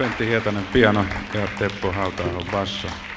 Pentti Hietanen piano ja Teppo hauta basso.